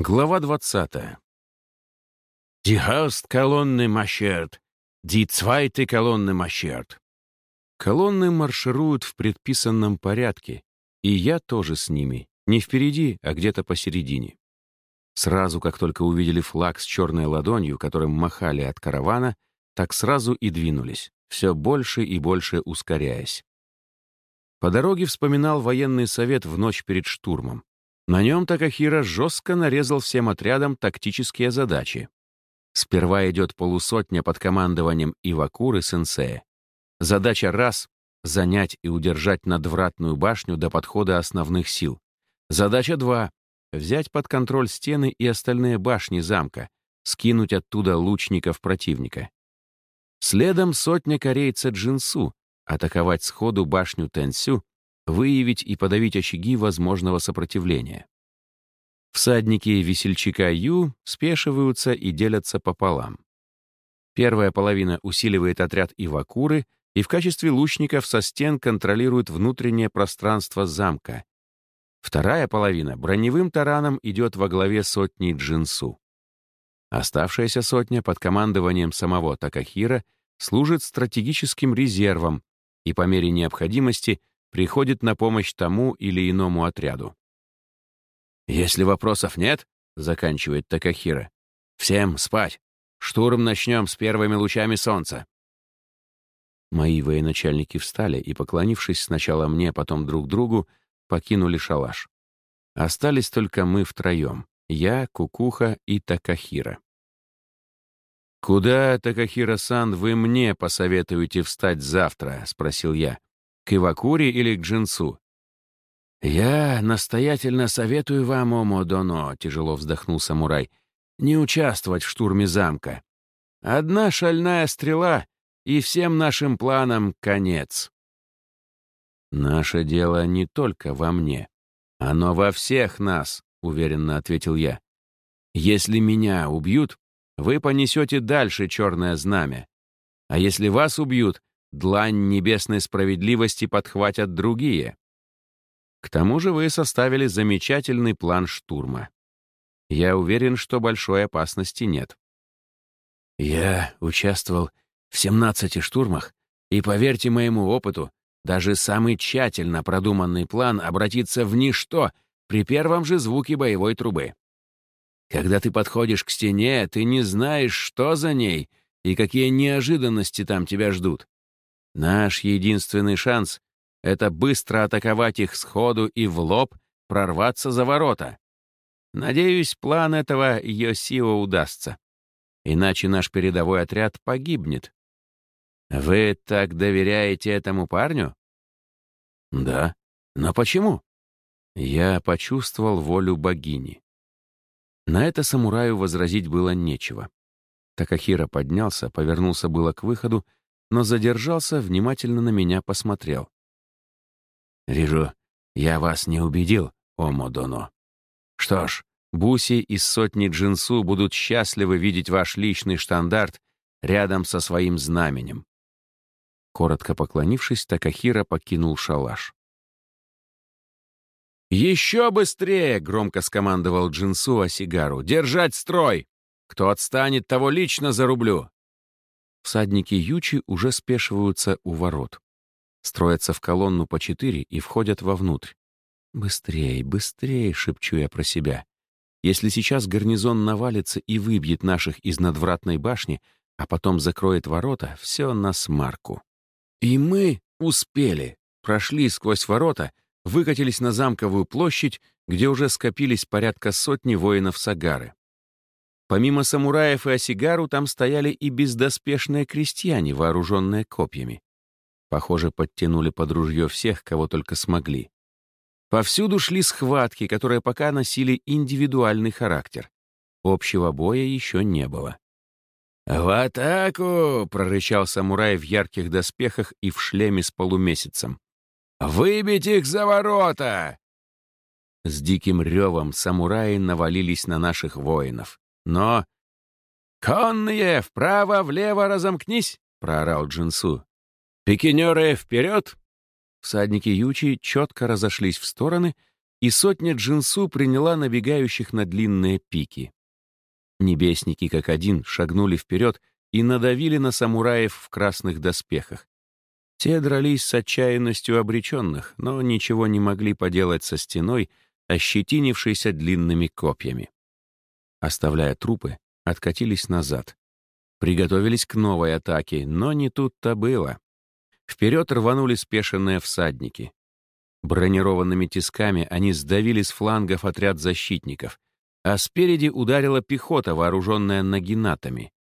Глава 20. «Die Hauptkolonne marschiert, die zweite Kolonne marschiert». Колонны маршируют в предписанном порядке, и я тоже с ними, не впереди, а где-то посередине. Сразу, как только увидели флаг с черной ладонью, которым махали от каравана, так сразу и двинулись, все больше и больше ускоряясь. По дороге вспоминал военный совет в ночь перед штурмом. На нем Такахира жестко нарезал всем отрядам тактические задачи. Сперва идет полусотня под командованием Ивакуры сенсея. Задача раз — занять и удержать надвратную башню до подхода основных сил. Задача два — взять под контроль стены и остальные башни замка, скинуть оттуда лучников противника. Следом сотня корейца Джинсу, атаковать сходу башню Тэнсю выявить и подавить очаги возможного сопротивления. Всадники весельчака Ю спешиваются и делятся пополам. Первая половина усиливает отряд Ивакуры и в качестве лучников со стен контролирует внутреннее пространство замка. Вторая половина броневым тараном идет во главе сотни Джинсу. Оставшаяся сотня под командованием самого Такахира служит стратегическим резервом и по мере необходимости приходит на помощь тому или иному отряду. «Если вопросов нет», — заканчивает Такахира, «всем спать. Штурм начнем с первыми лучами солнца». Мои военачальники встали и, поклонившись сначала мне, потом друг другу, покинули шалаш. Остались только мы втроем — я, Кукуха и Такахира. «Куда, Такахира-сан, вы мне посоветуете встать завтра?» — спросил я. К Ивакуре или к Джинсу? «Я настоятельно советую вам, Омодоно», — тяжело вздохнул самурай, «не участвовать в штурме замка. Одна шальная стрела, и всем нашим планам конец». «Наше дело не только во мне. Оно во всех нас», — уверенно ответил я. «Если меня убьют, вы понесете дальше черное знамя. А если вас убьют, длань небесной справедливости подхватят другие. К тому же вы составили замечательный план штурма. Я уверен, что большой опасности нет. Я участвовал в 17 штурмах, и, поверьте моему опыту, даже самый тщательно продуманный план обратится в ничто при первом же звуке боевой трубы. Когда ты подходишь к стене, ты не знаешь, что за ней и какие неожиданности там тебя ждут. Наш единственный шанс — это быстро атаковать их сходу и в лоб прорваться за ворота. Надеюсь, план этого Йосио удастся. Иначе наш передовой отряд погибнет. Вы так доверяете этому парню? Да. Но почему? Я почувствовал волю богини. На это самураю возразить было нечего. Такахира поднялся, повернулся было к выходу, но задержался, внимательно на меня посмотрел. «Вижу, я вас не убедил, о Модоно. Что ж, Буси из сотни джинсу будут счастливы видеть ваш личный штандарт рядом со своим знаменем». Коротко поклонившись, Такахира покинул шалаш. «Еще быстрее!» — громко скомандовал Джинсу Осигару. «Держать строй! Кто отстанет, того лично зарублю!» Всадники Ючи уже спешиваются у ворот. Строятся в колонну по четыре и входят вовнутрь. «Быстрей, быстрей!» — шепчу я про себя. «Если сейчас гарнизон навалится и выбьет наших из надвратной башни, а потом закроет ворота, все на смарку». И мы успели. Прошли сквозь ворота, выкатились на замковую площадь, где уже скопились порядка сотни воинов Сагары. Помимо самураев и осигару, там стояли и бездоспешные крестьяне, вооруженные копьями. Похоже, подтянули под ружье всех, кого только смогли. Повсюду шли схватки, которые пока носили индивидуальный характер. Общего боя еще не было. «В атаку!» — прорычал самурай в ярких доспехах и в шлеме с полумесяцем. «Выбить их за ворота!» С диким ревом самураи навалились на наших воинов. Но... «Конные, вправо-влево разомкнись!» — проорал Джинсу. «Пикинеры, вперед!» Всадники Ючи четко разошлись в стороны, и сотня джинсу приняла набегающих на длинные пики. Небесники как один шагнули вперед и надавили на самураев в красных доспехах. Те дрались с отчаянностью обреченных, но ничего не могли поделать со стеной, ощетинившейся длинными копьями. Оставляя трупы, откатились назад. Приготовились к новой атаке, но не тут-то было. Вперед рванули спешенные всадники. Бронированными тисками они сдавили с флангов отряд защитников, а спереди ударила пехота, вооруженная нагинатами.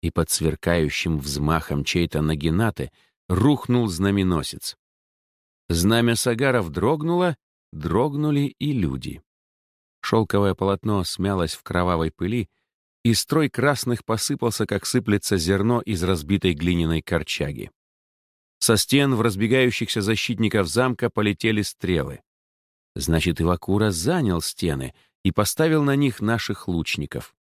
И под сверкающим взмахом чьей-то нагинаты рухнул знаменосец. Знамя сагаров дрогнуло, дрогнули и люди. Шелковое полотно смялось в кровавой пыли, и строй красных посыпался, как сыплется зерно из разбитой глиняной корчаги. Со стен в разбегающихся защитников замка полетели стрелы. Значит, Ивакура занял стены и поставил на них наших лучников.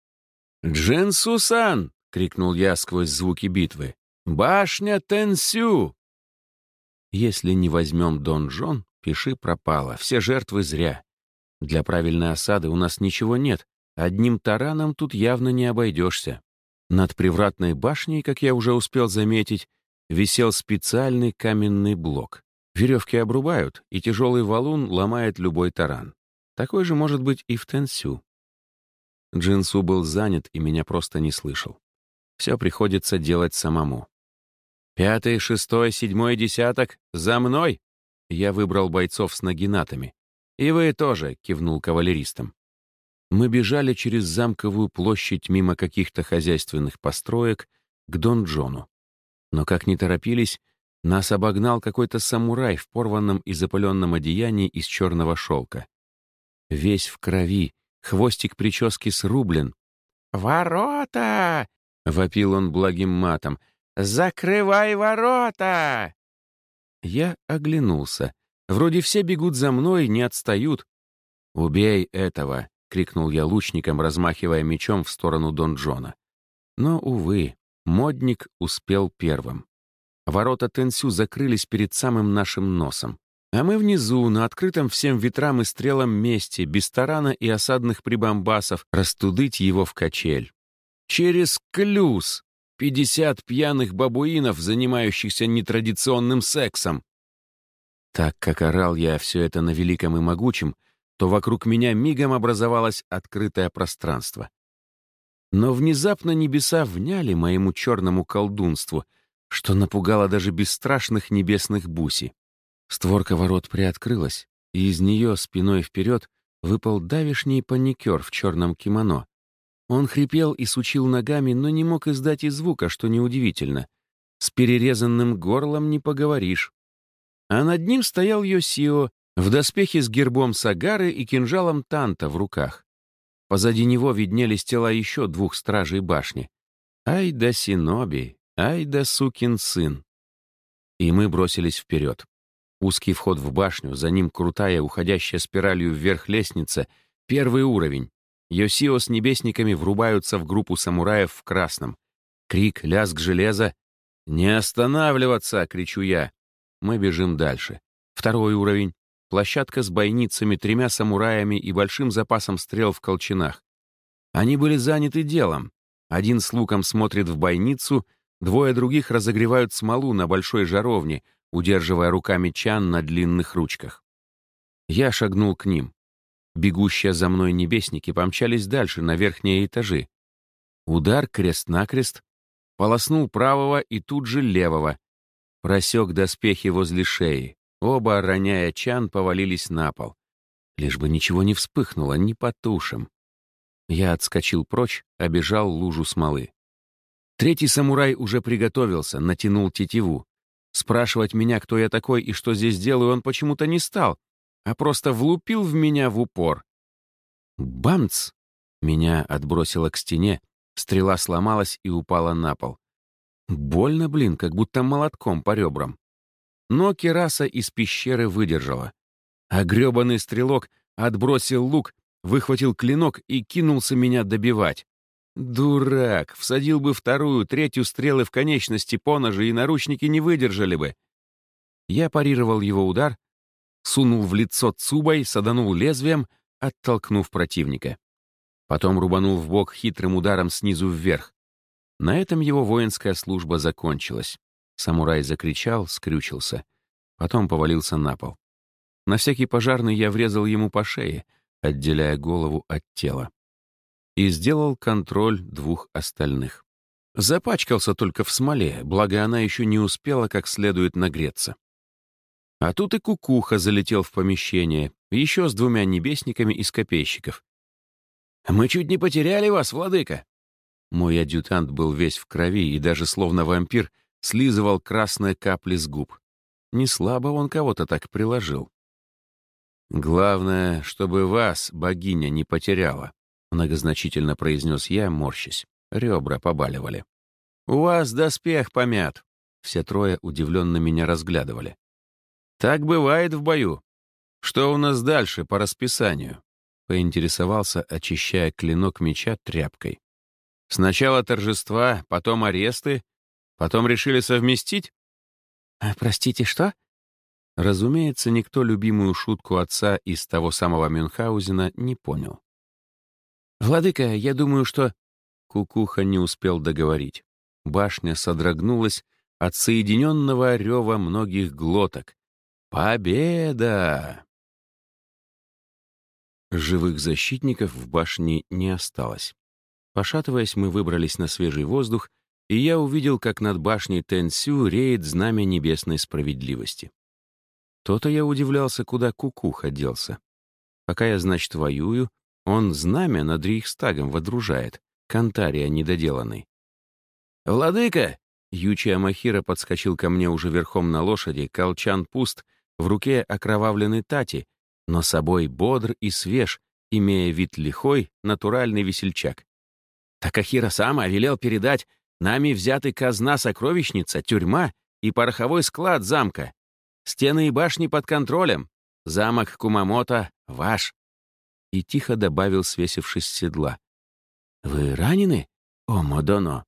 «Джен Сусан!» — крикнул я сквозь звуки битвы. «Башня Тенсю!» Если не возьмем донжон, пиши пропало, все жертвы зря. Для правильной осады у нас ничего нет, одним тараном тут явно не обойдешься. Над привратной башней, как я уже успел заметить, висел специальный каменный блок. Веревки обрубают, и тяжелый валун ломает любой таран. Такой же может быть и в Тенсю. Джинсу был занят и меня просто не слышал. Все приходится делать самому. «Пятый, шестой, седьмой десяток, за мной!» Я выбрал бойцов с нагинатами. «И вы тоже», — кивнул кавалеристам. Мы бежали через замковую площадь мимо каких-то хозяйственных построек к Дон-Джону. Но как ни торопились, нас обогнал какой-то самурай в порванном и запыленном одеянии из черного шелка. Весь в крови, хвостик прически срублен. «Ворота!» — вопил он благим матом. «Закрывай ворота!» Я оглянулся. Вроде все бегут за мной, не отстают. «Убей этого!» — крикнул я лучником, размахивая мечом в сторону Дон Джона. Но, увы, Модник успел первым. Ворота Тенсю закрылись перед самым нашим носом. А мы внизу, на открытом всем ветрам и стрелам месте, без тарана и осадных прибамбасов, растудыть его в качель. Через клюз! Пятьдесят пьяных бабуинов, занимающихся нетрадиционным сексом. Так как орал я все это на великом и могучем, то вокруг меня мигом образовалось открытое пространство. Но внезапно небеса вняли моему черному колдунству, что напугало даже бесстрашных небесных буси. Створка ворот приоткрылась, и из нее спиной вперед выпал давишний паникер в черном кимоно. Он хрипел и сучил ногами, но не мог издать и звука, что неудивительно. С перерезанным горлом не поговоришь. А над ним стоял Йосио в доспехе с гербом Сагары и кинжалом Танта в руках. Позади него виднелись тела еще двух стражей башни. Ай да Синоби, ай да сукин сын. И мы бросились вперед. Узкий вход в башню, за ним крутая, уходящая спиралью вверх лестница, первый уровень. Йосио с небесниками врубаются в группу самураев в красном. Крик, лязг железа. «Не останавливаться!» — кричу я. Мы бежим дальше. Второй уровень. Площадка с бойницами, тремя самураями и большим запасом стрел в колчанах. Они были заняты делом. Один с луком смотрит в бойницу, двое других разогревают смолу на большой жаровне, удерживая руками чан на длинных ручках. Я шагнул к ним. Бегущие за мной небесники помчались дальше, на верхние этажи. Удар крест-накрест, полоснул правого и тут же левого, просек доспехи возле шеи. Оба, роняя чан, повалились на пол. Лишь бы ничего не вспыхнуло, не потушим. Я отскочил прочь, обежал лужу смолы. Третий самурай уже приготовился, натянул тетиву. Спрашивать меня, кто я такой и что здесь делаю, он почему-то не стал, а просто влупил в меня в упор. Бамц! Меня отбросило к стене, стрела сломалась и упала на пол. Больно, блин, как будто молотком по ребрам. Но кераса из пещеры выдержала. А грёбаный стрелок отбросил лук, выхватил клинок и кинулся меня добивать. Дурак! Всадил бы вторую, третью стрелы в конечности поножи, и наручники не выдержали бы. Я парировал его удар. сунул в лицо цубой, саданул лезвием, оттолкнув противника. Потом рубанул в бок хитрым ударом снизу вверх. На этом его воинская служба закончилась. Самурай закричал, скрючился. Потом повалился на пол. На всякий пожарный я врезал ему по шее, отделяя голову от тела. И сделал контроль двух остальных. Запачкался только в смоле, благо она еще не успела как следует нагреться. А тут и кукуха залетел в помещение, еще с двумя небесниками из копейщиков. «Мы чуть не потеряли вас, владыка!» Мой адъютант был весь в крови и даже словно вампир слизывал красные капли с губ. Не слабо он кого-то так приложил. «Главное, чтобы вас богиня не потеряла», — многозначительно произнес я, морщась. Ребра побаливали. «У вас доспех помят». Все трое удивленно меня разглядывали. «Так бывает в бою. Что у нас дальше по расписанию?» Поинтересовался, очищая клинок меча тряпкой. «Сначала торжества, потом аресты, потом решили совместить?» «А, «Простите, что?» Разумеется, никто любимую шутку отца из того самого Мюнхгаузена не понял. «Владыка, я думаю, что...» Кукуха не успел договорить. Башня содрогнулась от соединенного рева многих глоток. «Победа!» Живых защитников в башне не осталось. Пошатываясь, мы выбрались на свежий воздух, и я увидел, как над башней Тэнсю реет знамя небесной справедливости. То-то я удивлялся, куда кукуха делся. Пока я, значит, воюю, он знамя над Рейхстагом водружает, кантария недоделанный. «Владыка!» Ючи Амахира подскочил ко мне уже верхом на лошади, колчан пуст, в руке окровавленный тати, но собой бодр и свеж, имея вид лихой, натуральный весельчак. Такахира сама велел передать нами взятый казна-сокровищница, тюрьма и пороховой склад замка. Стены и башни под контролем. Замок Кумамото ваш. И тихо добавил, свесившись с седла. «Вы ранены, о Модоно?»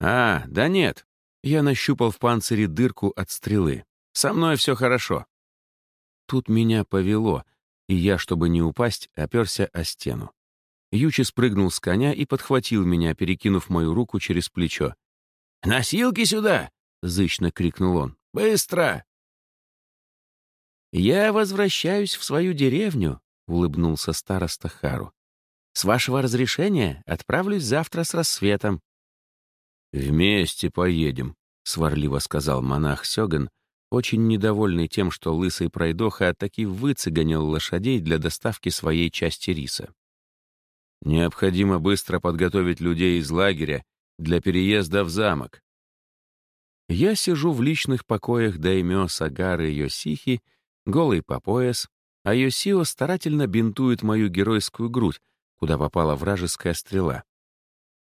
«А, да нет». Я нащупал в панцире дырку от стрелы. «Со мной все хорошо». Тут меня повело, и я, чтобы не упасть, оперся о стену. Ючи спрыгнул с коня и подхватил меня, перекинув мою руку через плечо. «Носилки сюда!» — зычно крикнул он. «Быстро!» «Я возвращаюсь в свою деревню», — улыбнулся староста Хару. «С вашего разрешения отправлюсь завтра с рассветом». «Вместе поедем», — сварливо сказал монах Сёган, очень недовольный тем, что лысый пройдоха таки выцеганил лошадей для доставки своей части риса. Необходимо быстро подготовить людей из лагеря для переезда в замок. Я сижу в личных покоях даймё Сагары Йосихи, голый по пояс, а Йосио старательно бинтует мою геройскую грудь, куда попала вражеская стрела.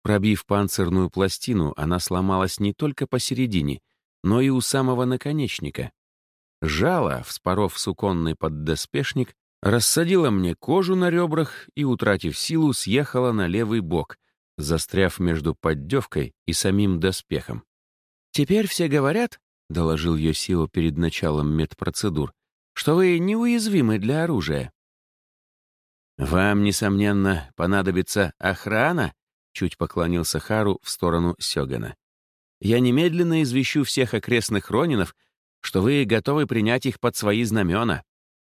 Пробив панцирную пластину, она сломалась не только посередине, но и у самого наконечника. Жало, вспоров суконный поддоспешник, рассадила мне кожу на ребрах и, утратив силу, съехала на левый бок, застряв между поддевкой и самим доспехом. «Теперь все говорят», — доложил Йосио перед началом медпроцедур, «что вы неуязвимы для оружия». «Вам, несомненно, понадобится охрана?» — чуть поклонился Хару в сторону Сёгана я немедленно извещу всех окрестных ронинов, что вы готовы принять их под свои знамена.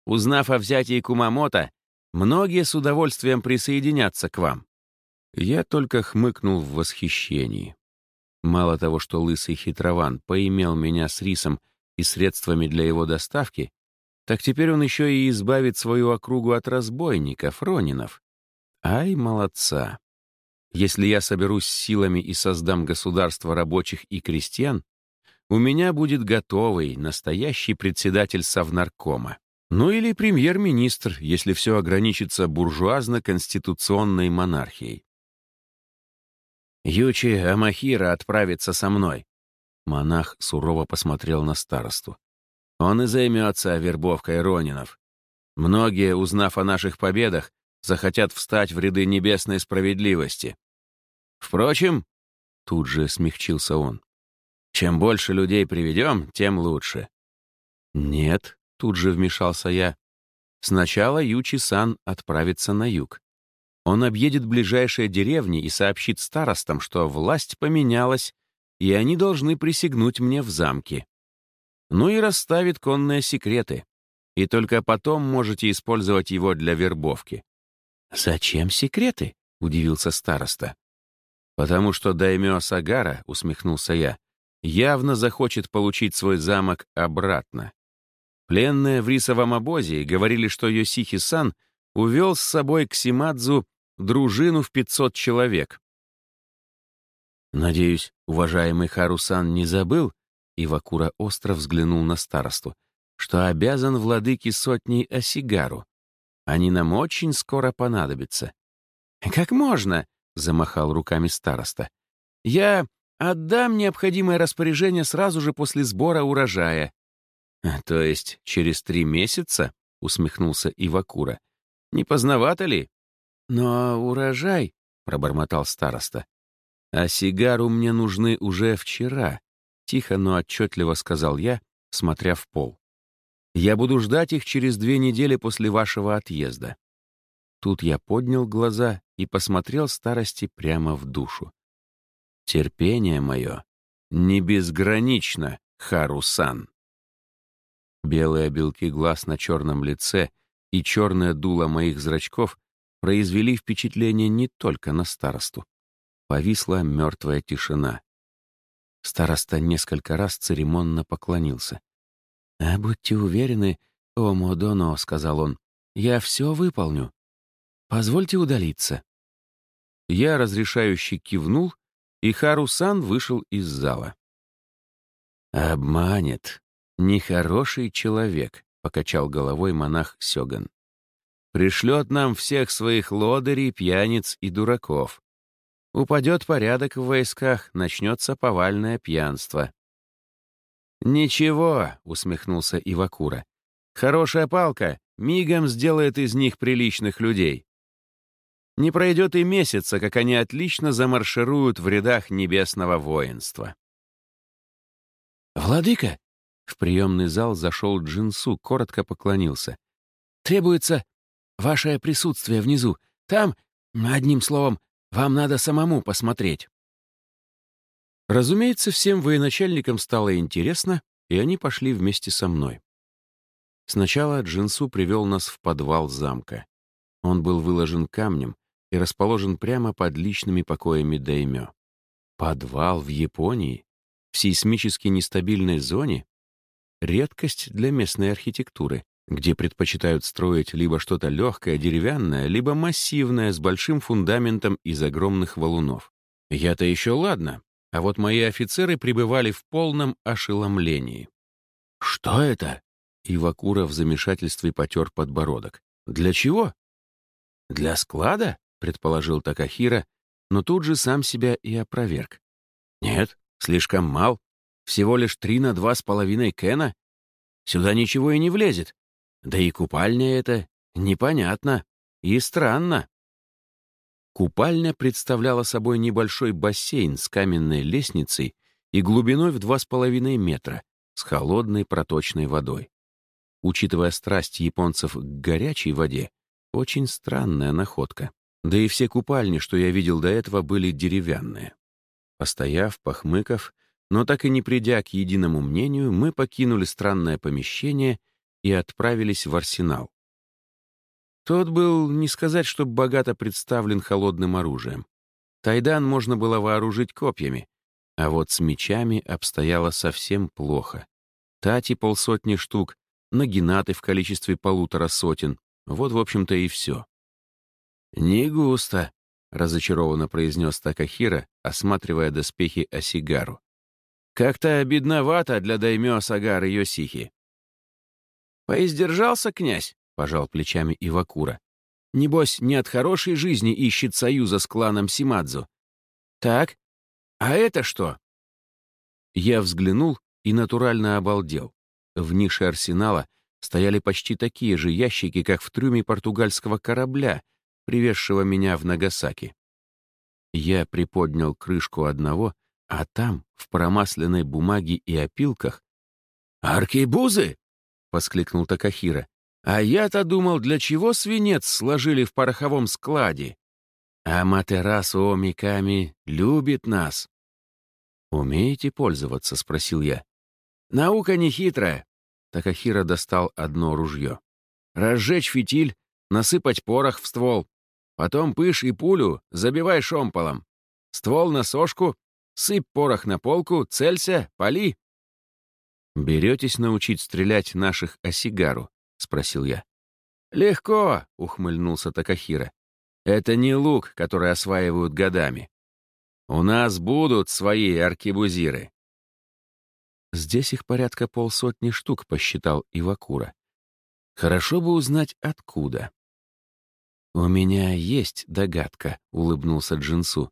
Узнав о взятии Кумамото, многие с удовольствием присоединятся к вам». Я только хмыкнул в восхищении. Мало того, что лысый хитрован поимел меня с рисом и средствами для его доставки, так теперь он еще и избавит свою округу от разбойников, ронинов. Ай, молодца! Если я соберусь силами и создам государство рабочих и крестьян, у меня будет готовый, настоящий председатель Совнаркома. Ну или премьер-министр, если все ограничится буржуазно-конституционной монархией. «Ючи Амахира отправится со мной», — монах сурово посмотрел на старосту. «Он и займется вербовкой ронинов. Многие, узнав о наших победах, захотят встать в ряды небесной справедливости. Впрочем, тут же смягчился он, чем больше людей приведем, тем лучше. Нет, Тут же вмешался я. Сначала Ючи-сан отправится на юг. Он объедет ближайшие деревни и сообщит старостам, что власть поменялась, и они должны присягнуть мне в замке. Ну и расставит конные секреты. И только потом можете использовать его для вербовки. «Зачем секреты?» — удивился староста. «Потому что Даймё Сагара, — усмехнулся я, — явно захочет получить свой замок обратно. Пленные в рисовом обозе говорили, что Йосихи-сан увел с собой к Симадзу дружину в 500 человек. «Надеюсь, уважаемый Харусан не забыл?» Ивакура остро взглянул на старосту, что обязан владыке сотней осигару. Они нам очень скоро понадобятся. «Как можно?» — замахал руками староста. «Я отдам необходимое распоряжение сразу же после сбора урожая». «То есть через три месяца?» — усмехнулся Ивакура. «Не поздновато ли?» «Но урожай», — пробормотал староста. «А сигару мне нужны уже вчера», — тихо, но отчетливо сказал я, смотря в пол. «Я буду ждать их через две недели после вашего отъезда». Тут я поднял глаза и посмотрел старости прямо в душу. «Терпение мое не безгранично, Харусан». Белые белки глаз на черном лице и черное дуло моих зрачков произвели впечатление не только на старосту. Повисла мертвая тишина. Староста несколько раз церемонно поклонился. «А будьте уверены, о Модоно», — сказал он, — «я все выполню. Позвольте удалиться». Я разрешающе кивнул, и Харусан вышел из зала. «Обманет. Нехороший человек», — покачал головой монах Сёган пришлет нам всех своих лодырей, пьяниц и дураков. Упадет порядок в войсках, начнется повальное пьянство. «Ничего», — усмехнулся Ивакура. «Хорошая палка мигом сделает из них приличных людей. Не пройдет и месяца, как они отлично замаршируют в рядах небесного воинства». «Владыка!» — в приемный зал зашел Джинсу, коротко поклонился. «Требуется Ваше присутствие внизу. Там, одним словом, вам надо самому посмотреть». Разумеется, всем военачальникам стало интересно, и они пошли вместе со мной. Сначала Джинсу привел нас в подвал замка. Он был выложен камнем и расположен прямо под личными покоями Даймё. Подвал в Японии? В сейсмически нестабильной зоне? Редкость для местной архитектуры где предпочитают строить либо что-то легкое, деревянное, либо массивное с большим фундаментом из огромных валунов. Я-то еще ладно, а вот мои офицеры пребывали в полном ошеломлении. «Что это?» Ивакура в замешательстве потер подбородок. «Для чего?» «Для склада?» — предположил Такахира, но тут же сам себя и опроверг. «Нет, слишком мал. Всего лишь три на два с половиной кена. Сюда ничего и не влезет. Да и купальня это непонятно и странно. Купальня представляла собой небольшой бассейн с каменной лестницей и глубиной в 2,5 метра с холодной проточной водой. Учитывая страсть японцев к горячей воде, очень странная находка. Да и все купальни, что я видел до этого, были деревянные. Постояв, похмыков, но так и не придя к единому мнению, мы покинули странное помещение и отправились в арсенал. Тот был, не сказать, чтобы богато представлен холодным оружием. Тайдан можно было вооружить копьями, а вот с мечами обстояло совсем плохо. Тати полсотни штук, нагинаты в количестве полутора сотен. Вот, в общем-то, и все. «Не густо», — разочарованно произнес Такахира, осматривая доспехи Осигару. «Как-то обидновато для даймё Сагары Йосихи. «Поиздержался, князь?» — пожал плечами Ивакура. «Небось, не от хорошей жизни ищет союза с кланом Симадзу. Так, а это что?» Я взглянул и натурально обалдел. В нише арсенала стояли почти такие же ящики, как в трюме португальского корабля, привезшего меня в Нагасаки. Я приподнял крышку одного, а там, в промасленной бумаге и опилках, «Аркейбузы!» — воскликнул Такахира. «А я-то думал, для чего свинец сложили в пороховом складе? А Матерасу Миками любит нас». «Умеете пользоваться?» — спросил я. «Наука не хитрая». Такахира достал одно ружье. «Разжечь фитиль, насыпать порох в ствол. Потом пыш и пулю забивай шомполом. Ствол на сошку, сыпь порох на полку, целься, пали». «Беретесь научить стрелять наших осигару?» — спросил я. «Легко», — ухмыльнулся Такахира. «Это не лук, который осваивают годами. У нас будут свои аркебузиры». Здесь их порядка полсотни штук, посчитал Ивакура. Хорошо бы узнать, откуда. «У меня есть догадка», — улыбнулся Джинсу.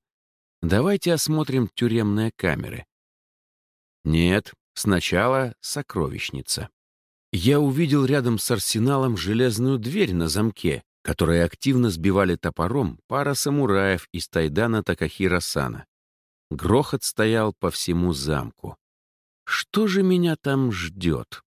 «Давайте осмотрим тюремные камеры». «Нет, Сначала сокровищница. Я увидел рядом с арсеналом железную дверь на замке, которую активно сбивали топором пара самураев из Тайдана Такахира-сана. Грохот стоял по всему замку. Что же меня там ждет?